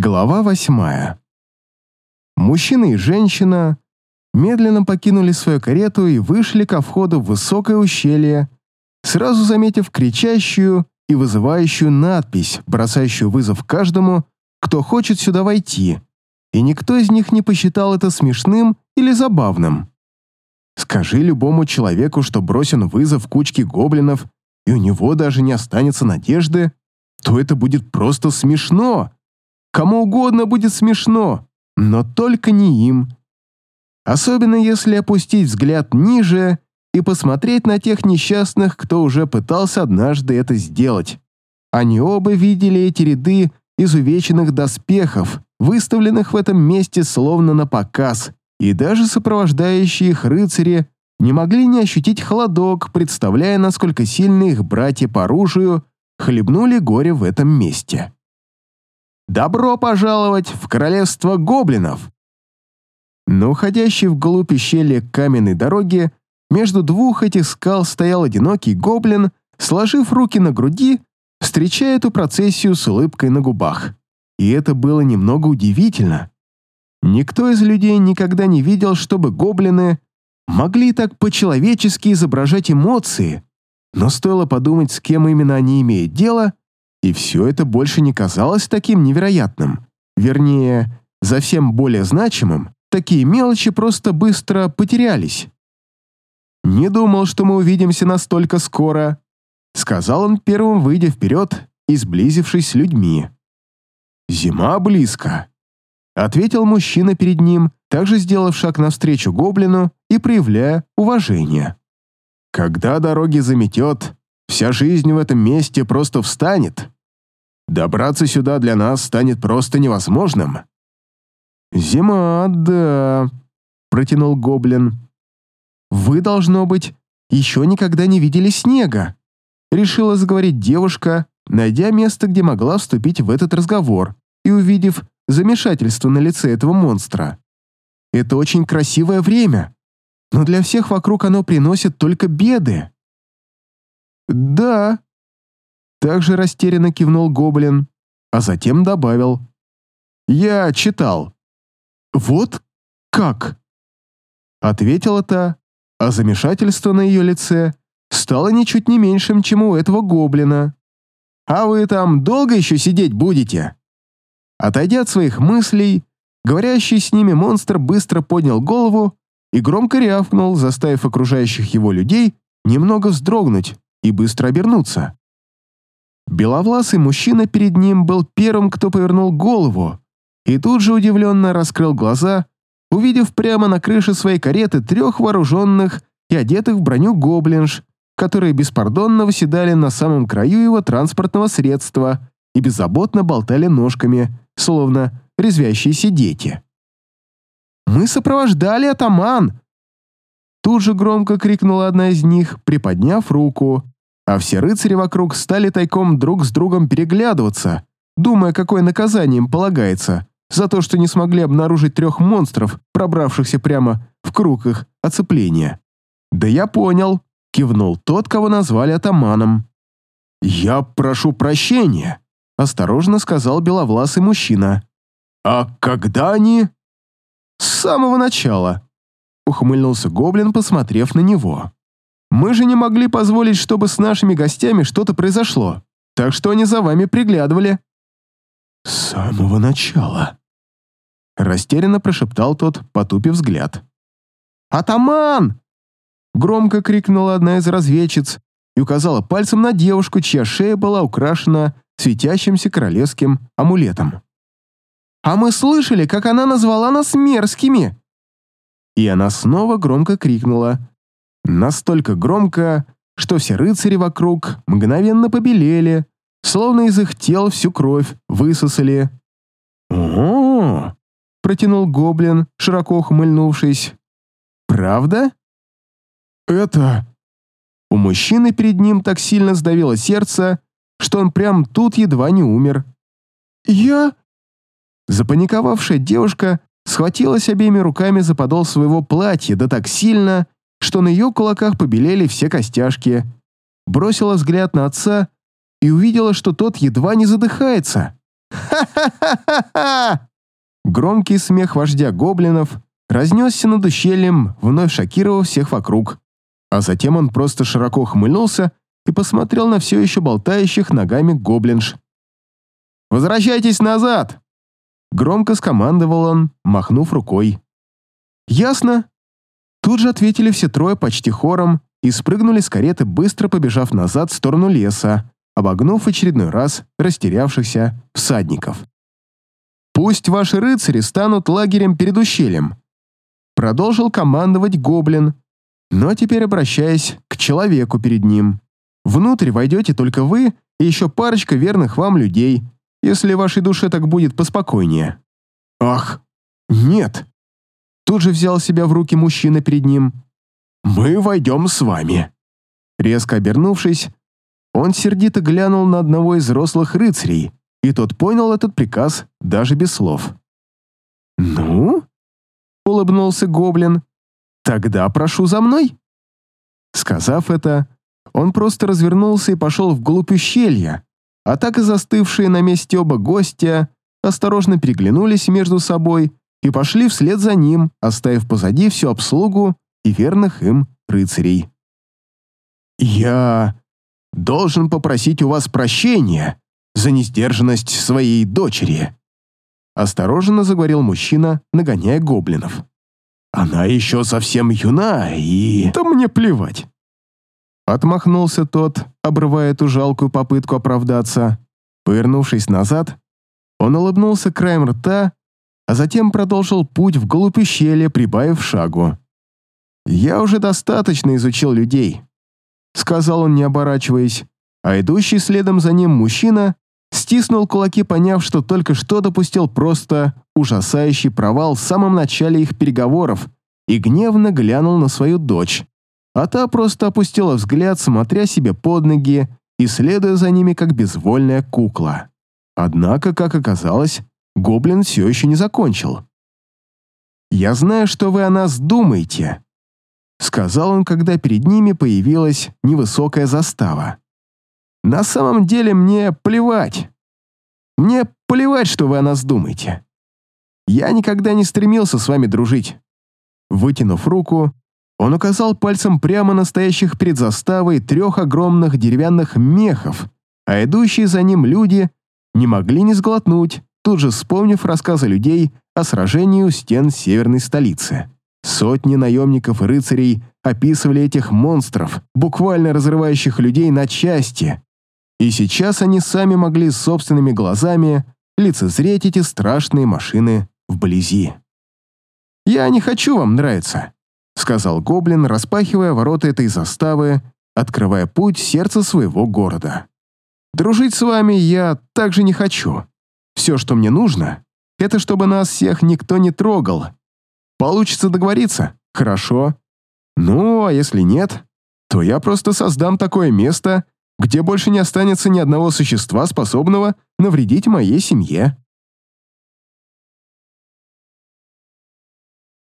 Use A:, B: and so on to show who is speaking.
A: Глава восьмая. Мужчина и женщина медленно покинули свою карету и вышли ко входу в высокое ущелье, сразу заметив кричащую и вызывающую надпись, бросающую вызов каждому, кто хочет сюда войти, и никто из них не посчитал это смешным или забавным. Скажи любому человеку, что бросен вызов кучке гоблинов, и у него даже не останется надежды, то это будет просто смешно. Кому угодно будет смешно, но только не им. Особенно если опустить взгляд ниже и посмотреть на тех несчастных, кто уже пытался однажды это сделать. Они оба видели эти ряды изувеченных доспехов, выставленных в этом месте словно на показ, и даже сопровождающие их рыцари не могли не ощутить холодок, представляя, насколько сильны их братья по оружию хлебнули горе в этом месте. «Добро пожаловать в королевство гоблинов!» На уходящей вглубь ущелья каменной дороги между двух этих скал стоял одинокий гоблин, сложив руки на груди, встречая эту процессию с улыбкой на губах. И это было немного удивительно. Никто из людей никогда не видел, чтобы гоблины могли так по-человечески изображать эмоции, но стоило подумать, с кем именно они имеют дело, и все это больше не казалось таким невероятным. Вернее, за всем более значимым, такие мелочи просто быстро потерялись. «Не думал, что мы увидимся настолько скоро», сказал он первым, выйдя вперед и сблизившись с людьми. «Зима близко», — ответил мужчина перед ним, также сделав шаг навстречу гоблину и проявляя уважение. «Когда дороги заметет, вся жизнь в этом месте просто встанет. Добраться сюда для нас станет просто невозможным». «Зима, да», — протянул гоблин. «Вы, должно быть, еще никогда не видели снега», — решила заговорить девушка, найдя место, где могла вступить в этот разговор и увидев замешательство на лице этого монстра. «Это очень красивое время, но для всех вокруг оно приносит только беды». «Да», — также растерянно кивнул гоблин, а затем добавил. «Я читал». «Вот как?» Ответила та, а замешательство на ее лице стало ничуть не меньшим, чем у этого гоблина. «А вы там долго еще сидеть будете?» Отойдя от своих мыслей, говорящий с ними монстр быстро поднял голову и громко рявкнул, заставив окружающих его людей немного вздрогнуть и быстро обернуться. Беловласый мужчина перед ним был первым, кто повернул голову, и тут же удивленно раскрыл глаза, увидев прямо на крыше своей кареты трех вооруженных и одетых в броню гоблинж, которые беспардонно выседали на самом краю его транспортного средства и беззаботно болтали ножками, словно резвящиеся дети. «Мы сопровождали атаман!» Тут же громко крикнула одна из них, приподняв руку, а все рыцари вокруг стали тайком друг с другом переглядываться, думая, какое наказание им полагается за то, что не смогли обнаружить трех монстров, пробравшихся прямо в круг их оцепления. «Да я понял», — кивнул тот, кого назвали атаманом. «Я прошу прощения», — осторожно сказал беловласый мужчина. «А когда они?» «С самого начала», — ухмыльнулся гоблин, посмотрев на него. «Мы же не могли позволить, чтобы с нашими гостями что-то произошло, так что они за вами приглядывали». «С самого начала», — растерянно прошептал тот, потупив взгляд. «Атаман!» — громко крикнула одна из разведчиц и указала пальцем на девушку, чья шея была украшена светящимся королевским амулетом. «А мы слышали, как она назвала нас мерзкими!» И она снова громко крикнула. Настолько громко, что все рыцари вокруг мгновенно побелели, словно из их тел всю кровь высосали. «О-о-о!» — протянул гоблин, широко ухмыльнувшись. «Правда?» «Это...» У мужчины перед ним так сильно сдавило сердце, что он прям тут едва не умер. «Я...» Запаниковавшая девушка схватилась обеими руками за подол своего платья, да так сильно, что на ее кулаках побелели все костяшки. Бросила взгляд на отца и увидела, что тот едва не задыхается. «Ха!» «Ха-ха-ха-ха-ха!» Громкий смех вождя гоблинов разнесся над ущельем, вновь шокировав всех вокруг. А затем он просто широко хмыльнулся и посмотрел на все еще болтающих ногами гоблинш. «Возвращайтесь назад!» Громко скомандовал он, махнув рукой. «Ясно!» Тут же ответили все трое почти хором и спрыгнули с кареты, быстро побежав назад в сторону леса, обогнув очередной раз растерявшихся всадников. «Пусть ваши рыцари станут лагерем перед ущельем», продолжил командовать гоблин, но теперь обращаясь к человеку перед ним. «Внутрь войдете только вы и еще парочка верных вам людей, если вашей душе так будет поспокойнее». «Ах, нет!» Тут же взял себя в руки мужчина перед ним. «Мы войдем с вами». Резко обернувшись, он сердито глянул на одного из взрослых рыцарей, и тот понял этот приказ даже без слов. «Ну?» — улыбнулся гоблин. «Тогда прошу за мной». Сказав это, он просто развернулся и пошел вглубь ущелья, а так и застывшие на месте оба гостя осторожно переглянулись между собой и пошли вслед за ним, оставив позади всю обслугу и верных им рыцарей. «Я должен попросить у вас прощения за несдержанность своей дочери», осторожно заговорил мужчина, нагоняя гоблинов. «Она еще совсем юна, и...» «Да мне плевать!» Отмахнулся тот, обрывая эту жалкую попытку оправдаться. Повернувшись назад, он улыбнулся краем рта, а затем продолжил путь вглубь ущелья, прибавив шагу. «Я уже достаточно изучил людей сказал он, не оборачиваясь, а идущий следом за ним мужчина стиснул кулаки, поняв, что только что допустил просто ужасающий провал в самом начале их переговоров, и гневно глянул на свою дочь. А та просто опустила взгляд, смотря себе под ноги и следуя за ними, как безвольная кукла. Однако, как оказалось, гоблин все еще не закончил. «Я знаю, что вы о нас думаете», сказал он, когда перед ними появилась невысокая застава. «На самом деле мне плевать. Мне плевать, что вы о нас думаете. Я никогда не стремился с вами дружить». Вытянув руку, он указал пальцем прямо на стоящих перед заставой трех огромных деревянных мехов, а идущие за ним люди не могли не сглотнуть, тут же вспомнив рассказы людей о сражении у стен северной столицы. Сотни наемников и рыцарей описывали этих монстров, буквально разрывающих людей на части. И сейчас они сами могли собственными глазами лицезреть эти страшные машины вблизи. «Я не хочу вам нравиться», — сказал гоблин, распахивая ворота этой заставы, открывая путь в сердце своего города. «Дружить с вами я также не хочу. Все, что мне нужно, это чтобы нас всех никто не трогал, Получится договориться? Хорошо. Ну, а если нет, то я просто создам такое место, где больше не останется ни одного существа, способного навредить моей семье.